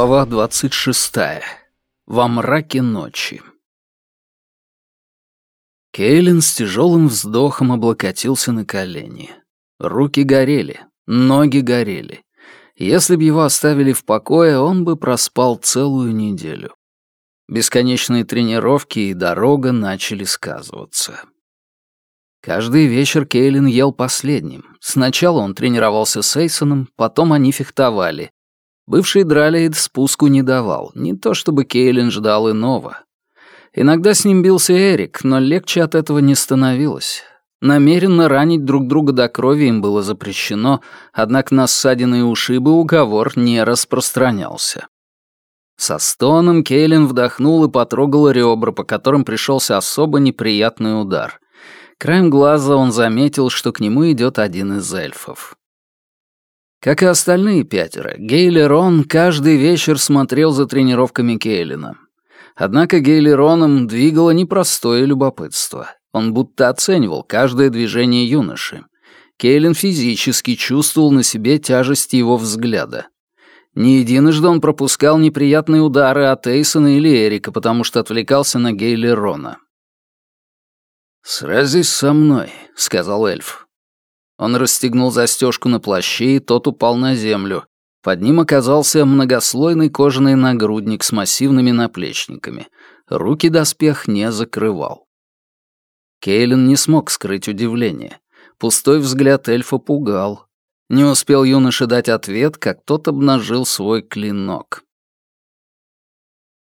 Глава двадцать шестая. Во мраке ночи. Кейлин с тяжелым вздохом облокотился на колени. Руки горели, ноги горели. Если бы его оставили в покое, он бы проспал целую неделю. Бесконечные тренировки и дорога начали сказываться. Каждый вечер Кейлин ел последним. Сначала он тренировался с Эйсоном, потом они фехтовали, Бывший Дралейд спуску не давал, не то чтобы Кейлин ждал иного. Иногда с ним бился Эрик, но легче от этого не становилось. Намеренно ранить друг друга до крови им было запрещено, однако на ссадины и ушибы уговор не распространялся. Со стоном Кейлин вдохнул и потрогал ребра, по которым пришелся особо неприятный удар. Краем глаза он заметил, что к нему идет один из эльфов. Как и остальные пятеро, Гейли Рон каждый вечер смотрел за тренировками Кейлина. Однако Гейли Роном двигало непростое любопытство. Он будто оценивал каждое движение юноши. Кейлин физически чувствовал на себе тяжесть его взгляда. Не единожды он пропускал неприятные удары от Эйсона или Эрика, потому что отвлекался на Гейли Рона. «Сразись со мной», — сказал эльф. Он расстегнул застежку на плаще, и тот упал на землю. Под ним оказался многослойный кожаный нагрудник с массивными наплечниками. Руки доспех не закрывал. Кейлин не смог скрыть удивление. Пустой взгляд эльфа пугал. Не успел юноша дать ответ, как тот обнажил свой клинок.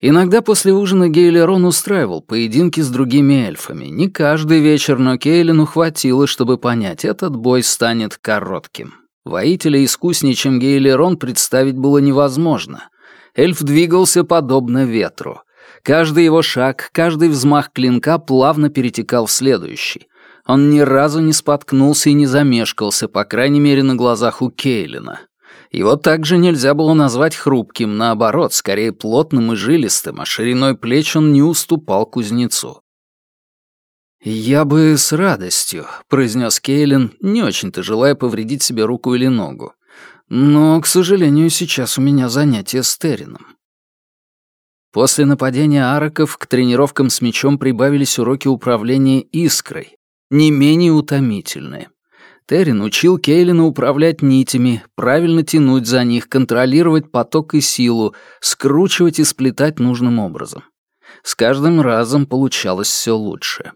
Иногда после ужина Гейлерон устраивал поединки с другими эльфами. Не каждый вечер, но Кейлину хватило, чтобы понять, этот бой станет коротким. Воителя искуснее, чем Гейлерон, представить было невозможно. Эльф двигался подобно ветру. Каждый его шаг, каждый взмах клинка плавно перетекал в следующий. Он ни разу не споткнулся и не замешкался, по крайней мере, на глазах у Кейлина. Его также нельзя было назвать хрупким, наоборот, скорее плотным и жилистым, а шириной плеч он не уступал кузнецу. «Я бы с радостью», — произнес Кейлин, не очень-то желая повредить себе руку или ногу. «Но, к сожалению, сейчас у меня занятие с Террином». После нападения араков к тренировкам с мечом прибавились уроки управления искрой, не менее утомительные. Террин учил Кейлина управлять нитями, правильно тянуть за них, контролировать поток и силу, скручивать и сплетать нужным образом. С каждым разом получалось все лучше.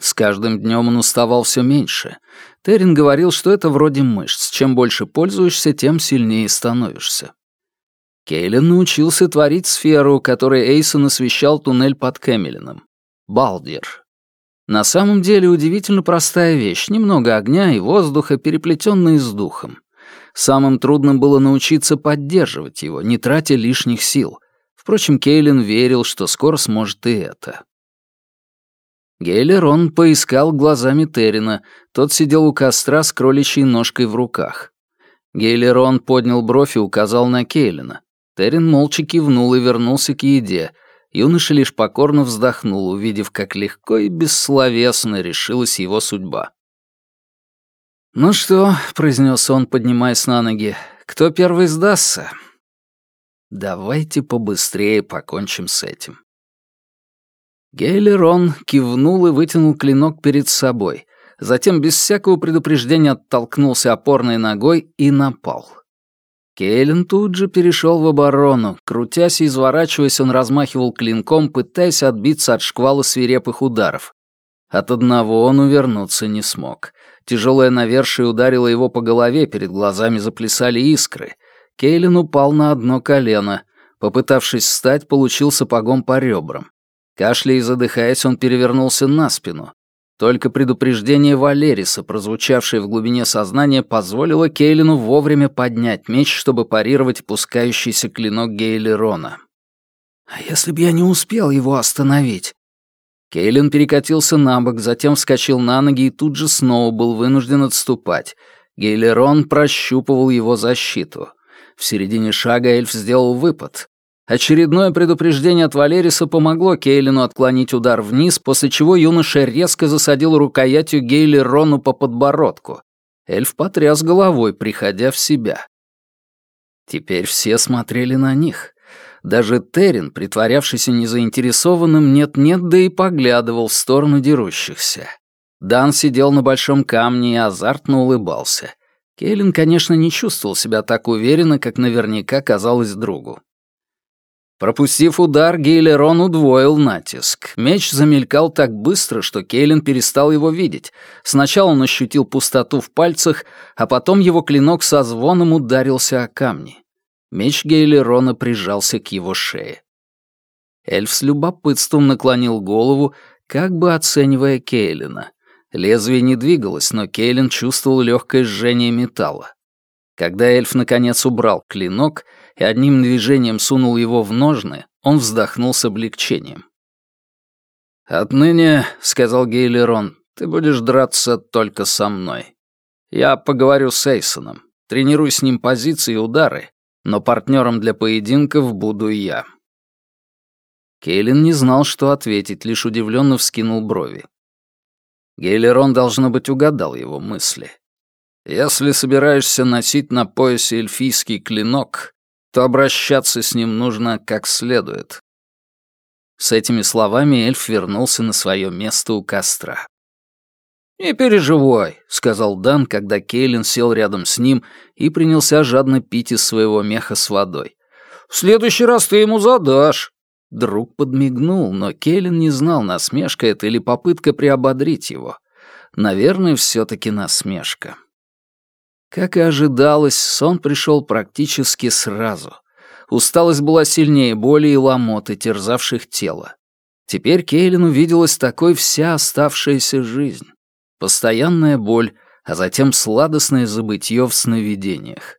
С каждым днем он уставал все меньше. Террин говорил, что это вроде мышц. Чем больше пользуешься, тем сильнее становишься. Кейлин научился творить сферу, которой Эйсон освещал туннель под Кэмелином. Балдир, на самом деле удивительно простая вещь, немного огня и воздуха, переплетенные с духом. Самым трудным было научиться поддерживать его, не тратя лишних сил. Впрочем, Кейлин верил, что скоро сможет и это. Гейлерон поискал глазами Террина, тот сидел у костра с кроличьей ножкой в руках. Гейлерон поднял бровь и указал на Кейлина. Террин молча кивнул и вернулся к еде, юноша лишь покорно вздохнул, увидев, как легко и бессловесно решилась его судьба. «Ну что», — произнес он, поднимаясь на ноги, — «кто первый сдастся?» «Давайте побыстрее покончим с этим». Гейлерон кивнул и вытянул клинок перед собой, затем без всякого предупреждения оттолкнулся опорной ногой и напал. Кейлин тут же перешел в оборону. Крутясь и изворачиваясь, он размахивал клинком, пытаясь отбиться от шквала свирепых ударов. От одного он увернуться не смог. Тяжелое навершие ударило его по голове, перед глазами заплясали искры. Кейлин упал на одно колено. Попытавшись встать, получил сапогом по ребрам. Кашляя и задыхаясь, он перевернулся на спину. Только предупреждение Валериса, прозвучавшее в глубине сознания, позволило Кейлину вовремя поднять меч, чтобы парировать пускающийся клинок Гейлерона. «А если бы я не успел его остановить?» Кейлин перекатился на бок, затем вскочил на ноги и тут же снова был вынужден отступать. Гейлерон прощупывал его защиту. В середине шага эльф сделал выпад. Очередное предупреждение от Валериса помогло Кейлину отклонить удар вниз, после чего юноша резко засадил рукоятью Гейли Рону по подбородку. Эльф потряс головой, приходя в себя. Теперь все смотрели на них. Даже Террин, притворявшийся незаинтересованным, нет-нет, да и поглядывал в сторону дерущихся. Дан сидел на большом камне и азартно улыбался. Кейлин, конечно, не чувствовал себя так уверенно, как наверняка казалось другу. Пропустив удар, Гейлерон удвоил натиск. Меч замелькал так быстро, что Кейлин перестал его видеть. Сначала он ощутил пустоту в пальцах, а потом его клинок со звоном ударился о камни. Меч Гейлерона прижался к его шее. Эльф с любопытством наклонил голову, как бы оценивая Кейлина. Лезвие не двигалось, но Кейлин чувствовал легкое жжение металла. Когда эльф наконец убрал клинок и одним движением сунул его в ножны, он вздохнул с облегчением. «Отныне, — сказал Гейлерон, — ты будешь драться только со мной. Я поговорю с Эйсоном, тренируй с ним позиции и удары, но партнером для поединков буду я». Кейлин не знал, что ответить, лишь удивленно вскинул брови. Гейлерон, должно быть, угадал его мысли. Если собираешься носить на поясе эльфийский клинок, то обращаться с ним нужно как следует. С этими словами эльф вернулся на свое место у костра. «Не переживай», — сказал Дан, когда Кейлин сел рядом с ним и принялся жадно пить из своего меха с водой. «В следующий раз ты ему задашь». Друг подмигнул, но Кейлин не знал, насмешка это или попытка приободрить его. Наверное, все таки насмешка. Как и ожидалось, сон пришел практически сразу. Усталость была сильнее боли и ломоты, терзавших тело. Теперь Кейлин увиделась такой вся оставшаяся жизнь. Постоянная боль, а затем сладостное забытье в сновидениях.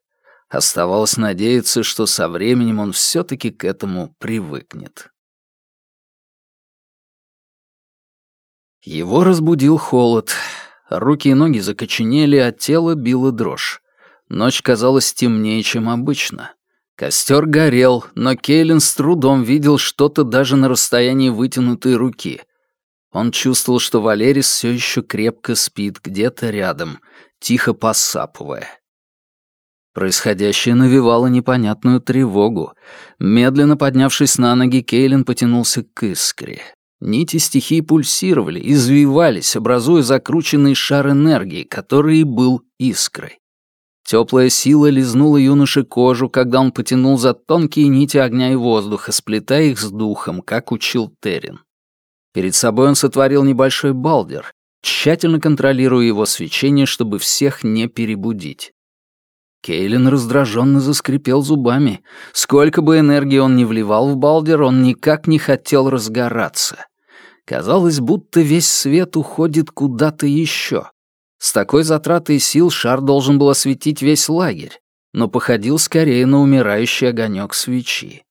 Оставалось надеяться, что со временем он все-таки к этому привыкнет. Его разбудил холод. Руки и ноги закоченели, а тело било дрожь. Ночь казалась темнее, чем обычно. Костер горел, но Кейлин с трудом видел что-то даже на расстоянии вытянутой руки. Он чувствовал, что Валерис все еще крепко спит где-то рядом, тихо посапывая. Происходящее навевало непонятную тревогу. Медленно поднявшись на ноги, Кейлин потянулся к искре. Нити стихии пульсировали, извивались, образуя закрученный шар энергии, который и был искрой. Теплая сила лизнула юноше кожу, когда он потянул за тонкие нити огня и воздуха, сплетая их с духом, как учил Терин. Перед собой он сотворил небольшой балдер, тщательно контролируя его свечение, чтобы всех не перебудить. Кейлин раздраженно заскрипел зубами. Сколько бы энергии он ни вливал в балдер, он никак не хотел разгораться. Казалось, будто весь свет уходит куда-то еще. С такой затратой сил шар должен был осветить весь лагерь, но походил скорее на умирающий огонек свечи.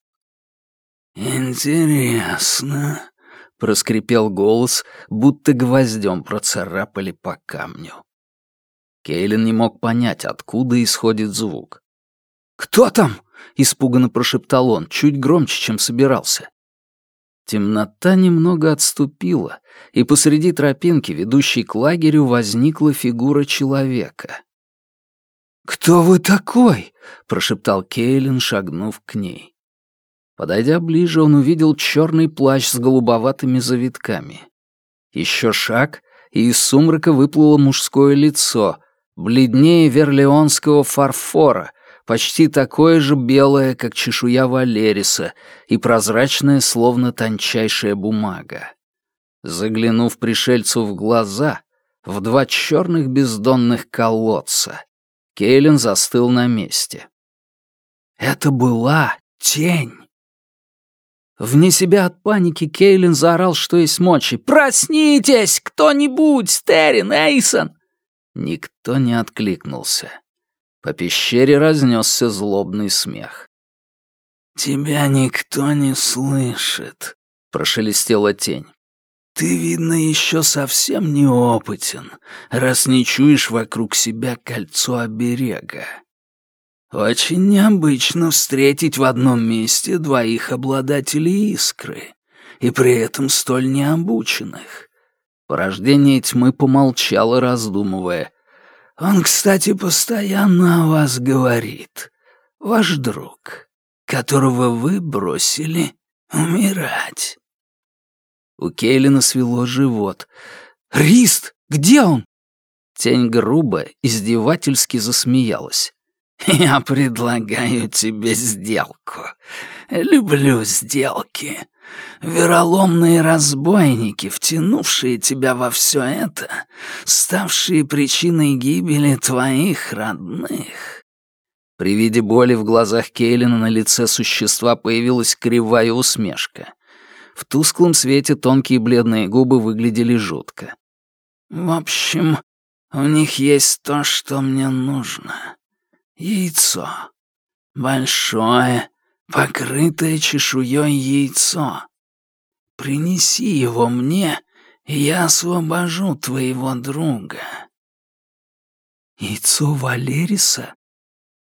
«Интересно», — проскрипел голос, будто гвоздем процарапали по камню. Кейлин не мог понять, откуда исходит звук. «Кто там?» — испуганно прошептал он, чуть громче, чем собирался. Темнота немного отступила, и посреди тропинки, ведущей к лагерю, возникла фигура человека. «Кто вы такой?» — прошептал Кейлин, шагнув к ней. Подойдя ближе, он увидел черный плащ с голубоватыми завитками. Еще шаг, и из сумрака выплыло мужское лицо, бледнее верлеонского фарфора, почти такое же белое, как чешуя Валериса, и прозрачное, словно тончайшая бумага. Заглянув пришельцу в глаза, в два черных бездонных колодца, Кейлин застыл на месте. Это была тень. Вне себя от паники Кейлин заорал, что есть мочи. «Проснитесь! Кто-нибудь! Стерин! Эйсон!» Никто не откликнулся. По пещере разнесся злобный смех. «Тебя никто не слышит», — прошелестела тень. «Ты, видно, еще совсем неопытен, раз не чуешь вокруг себя кольцо оберега. Очень необычно встретить в одном месте двоих обладателей искры, и при этом столь необученных». Порождение тьмы помолчало, раздумывая — он, кстати, постоянно о вас говорит. ваш друг, которого вы бросили умирать». У Кейлина свело живот. «Рист, где он?» Тень грубо, издевательски засмеялась. «Я предлагаю тебе сделку. Люблю сделки. Вероломные разбойники, втянувшие тебя во все это, ставшие причиной гибели твоих родных». При виде боли в глазах Кейлина на лице существа появилась кривая усмешка. В тусклом свете тонкие бледные губы выглядели жутко. «В общем, у них есть то, что мне нужно. Яйцо. Большое, покрытое чешуей яйцо. Принеси его мне, и я освобожу твоего друга». «Яйцо Валериса?»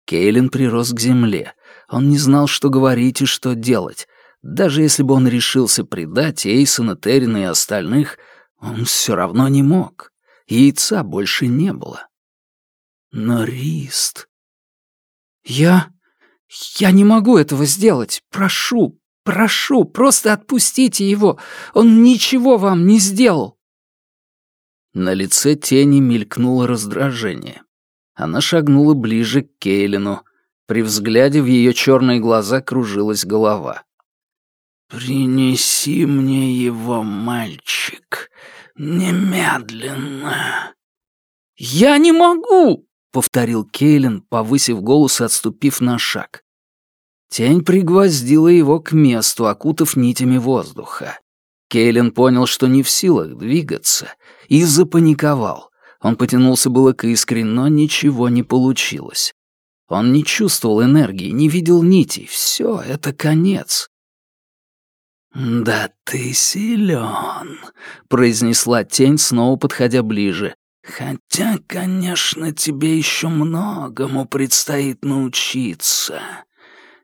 Кейлин прирос к земле. Он не знал, что говорить и что делать. Даже если бы он решился предать Эйсона, Террина и остальных, он все равно не мог. Яйца больше не было. Но Рист... «Я... я не могу этого сделать. Прошу, прошу, просто отпустите его. Он ничего вам не сделал». На лице тени мелькнуло раздражение. Она шагнула ближе к Кейлину. При взгляде в ее черные глаза кружилась голова. «Принеси мне его, мальчик, немедленно». «Я не могу!» — повторил Кейлин, повысив голос и отступив на шаг. Тень пригвоздила его к месту, окутав нитями воздуха. Кейлин понял, что не в силах двигаться, и запаниковал. Он потянулся было к искре, но ничего не получилось. Он не чувствовал энергии, не видел нитей. Все, это конец. «Да ты силен», — произнесла тень, снова подходя ближе. «Хотя, конечно, тебе еще многому предстоит научиться.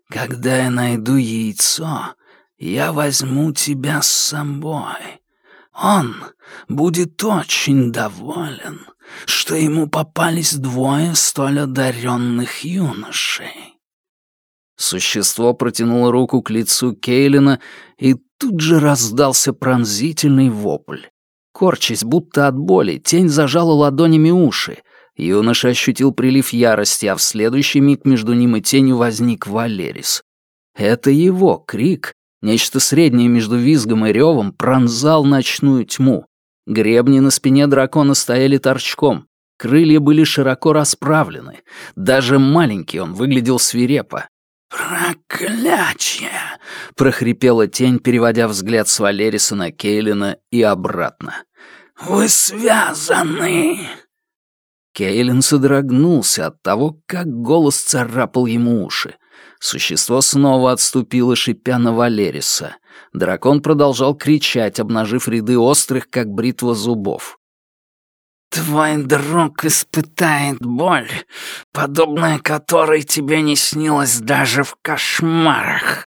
Когда я найду яйцо, я возьму тебя с собой. Он будет очень доволен, что ему попались двое столь одаренных юношей». Существо протянуло руку к лицу Кейлина, и тут же раздался пронзительный вопль. Корчась, будто от боли, тень зажала ладонями уши. Юноша ощутил прилив ярости, а в следующий миг между ним и тенью возник Валерис. Это его крик, нечто среднее между визгом и ревом, пронзал ночную тьму. Гребни на спине дракона стояли торчком. Крылья были широко расправлены. Даже маленький он выглядел свирепо. «Проклятие!» — прохрипела тень, переводя взгляд с Валериса на Кейлина и обратно. «Вы связаны!» Кейлин содрогнулся от того, как голос царапал ему уши. Существо снова отступило, шипя на Валериса. Дракон продолжал кричать, обнажив ряды острых, как бритва зубов. Твой друг испытает боль, подобная которой тебе не снилось даже в кошмарах.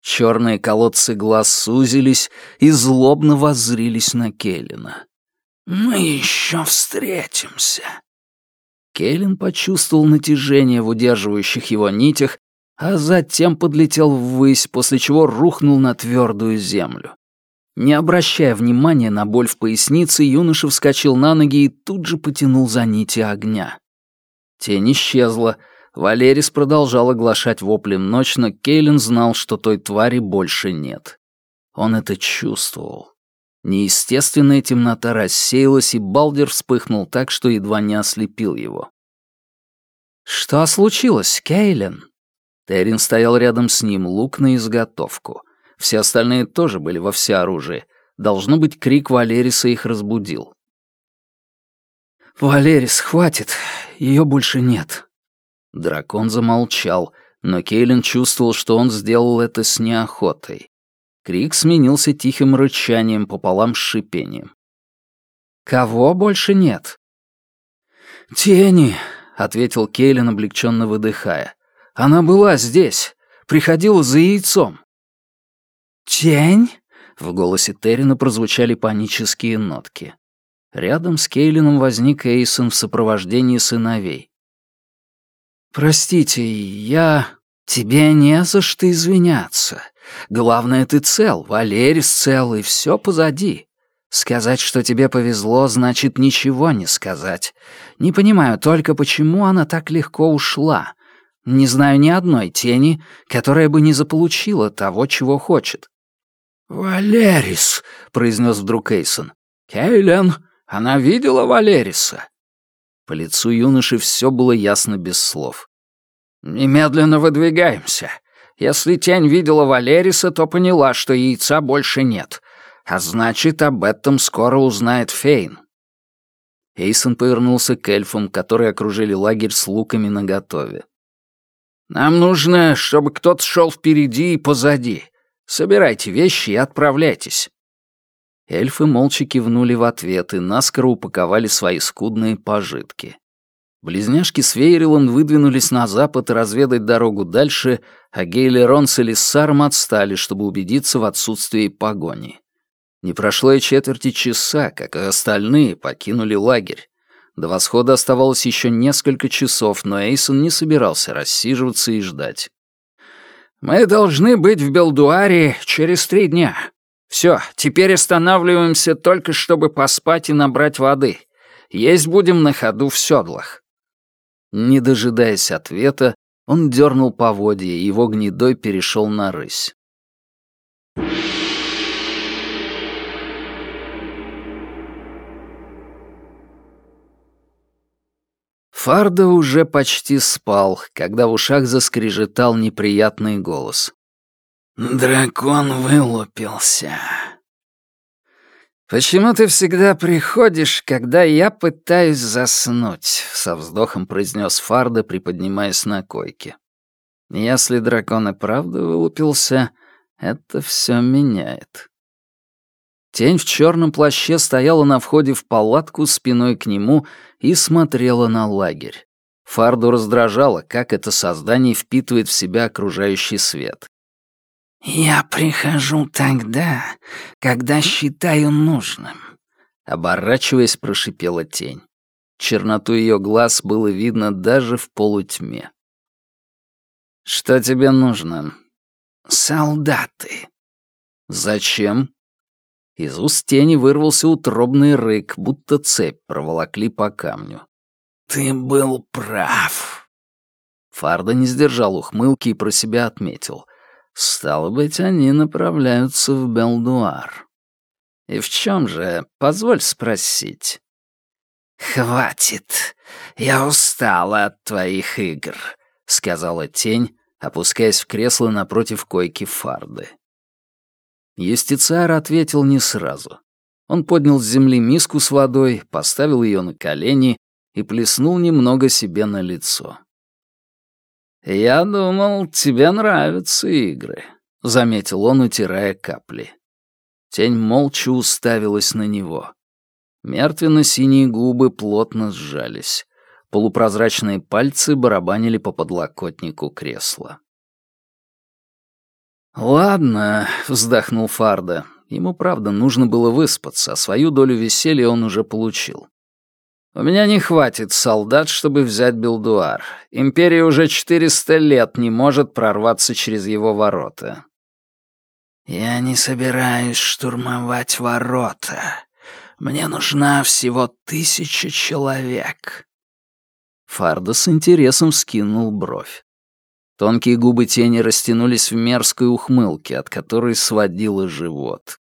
Черные колодцы глаз сузились и злобно воззрились на Келлина. «Мы еще встретимся». Келлин почувствовал натяжение в удерживающих его нитях, а затем подлетел ввысь, после чего рухнул на твердую землю. Не обращая внимания на боль в пояснице, юноша вскочил на ноги и тут же потянул за нити огня. Тень исчезла. Валерис продолжал оглашать воплем ночь, но Кейлин знал, что той твари больше нет. Он это чувствовал. Неестественная темнота рассеялась, и Балдер вспыхнул так, что едва не ослепил его. «Что случилось, Кейлин?» Террин стоял рядом с ним, лук на изготовку. Все остальные тоже были во всеоружии. Должно быть, крик Валериса их разбудил. «Валерис, хватит, ее больше нет». Дракон замолчал, но Кейлин чувствовал, что он сделал это с неохотой. Крик сменился тихим рычанием пополам с шипением. «Кого больше нет?» «Тени», — ответил Кейлин, облегченно выдыхая. «Она была здесь, приходила за яйцом». «Тень?» — в голосе Террина прозвучали панические нотки. Рядом с Кейлином возник Эйсон в сопровождении сыновей. «Простите, я...» «Тебе не за что извиняться. Главное, ты цел, Валерис цел, и все позади. Сказать, что тебе повезло, значит ничего не сказать. Не понимаю только, почему она так легко ушла. Не знаю ни одной тени, которая бы не заполучила того, чего хочет». «Валерис», — произнес вдруг Эйсон. «Кейлен, она видела Валериса?» По лицу юноши все было ясно без слов. «Немедленно выдвигаемся. Если тень видела Валериса, то поняла, что яйца больше нет. А значит, об этом скоро узнает Фейн». Эйсон повернулся к эльфам, которые окружили лагерь с луками наготове. «Нам нужно, чтобы кто-то шел впереди и позади. Собирайте вещи и отправляйтесь». Эльфы молча кивнули в ответ и наскоро упаковали свои скудные пожитки. Близняшки с Вейрилон выдвинулись на запад разведать дорогу дальше, а Гейли Рон с Элиссаром отстали, чтобы убедиться в отсутствии погони. Не прошло и четверти часа, как и остальные покинули лагерь. До восхода оставалось еще несколько часов, но Эйсон не собирался рассиживаться и ждать. «Мы должны быть в Белдуаре через три дня. Все, теперь останавливаемся только, чтобы поспать и набрать воды. Есть будем на ходу в седлах». Не дожидаясь ответа, он дернул поводья, и его гнедой перешел на рысь. Фарда уже почти спал, когда в ушах заскрежетал неприятный голос. «Дракон вылупился», «Почему ты всегда приходишь, когда я пытаюсь заснуть?» — со вздохом произнес Фарда, приподнимаясь на койке. «Если дракон и правда вылупился, это все меняет». Тень в черном плаще стояла на входе в палатку спиной к нему и смотрела на лагерь. Фарду раздражало, как это создание впитывает в себя окружающий свет. «Я прихожу тогда, когда считаю нужным», — оборачиваясь, прошипела тень. Черноту ее глаз было видно даже в полутьме. «Что тебе нужно?» «Солдаты». «Зачем?» Из уст тени вырвался утробный рык, будто цепь проволокли по камню. «Ты был прав». Фарда не сдержал ухмылки и про себя отметил. Стало быть, они направляются в Белдуар. И в чем же, позволь спросить? «Хватит. Я устала от твоих игр», — сказала тень, опускаясь в кресло напротив койки Фарды. Юстициар ответил не сразу. Он поднял с земли миску с водой, поставил ее на колени и плеснул немного себе на лицо. «Я думал, тебе нравятся игры», — заметил он, утирая капли. Тень молча уставилась на него. Мертвенно-синие губы плотно сжались. Полупрозрачные пальцы барабанили по подлокотнику кресла. «Ладно», — вздохнул Фарда. Ему, правда, нужно было выспаться, а свою долю веселья он уже получил. У меня не хватит солдат, чтобы взять Белдуар. Империя уже 400 лет не может прорваться через его ворота. Я не собираюсь штурмовать ворота. Мне нужна всего тысяча человек. Фардо с интересом скинул бровь. Тонкие губы тени растянулись в мерзкой ухмылке, от которой сводило живот.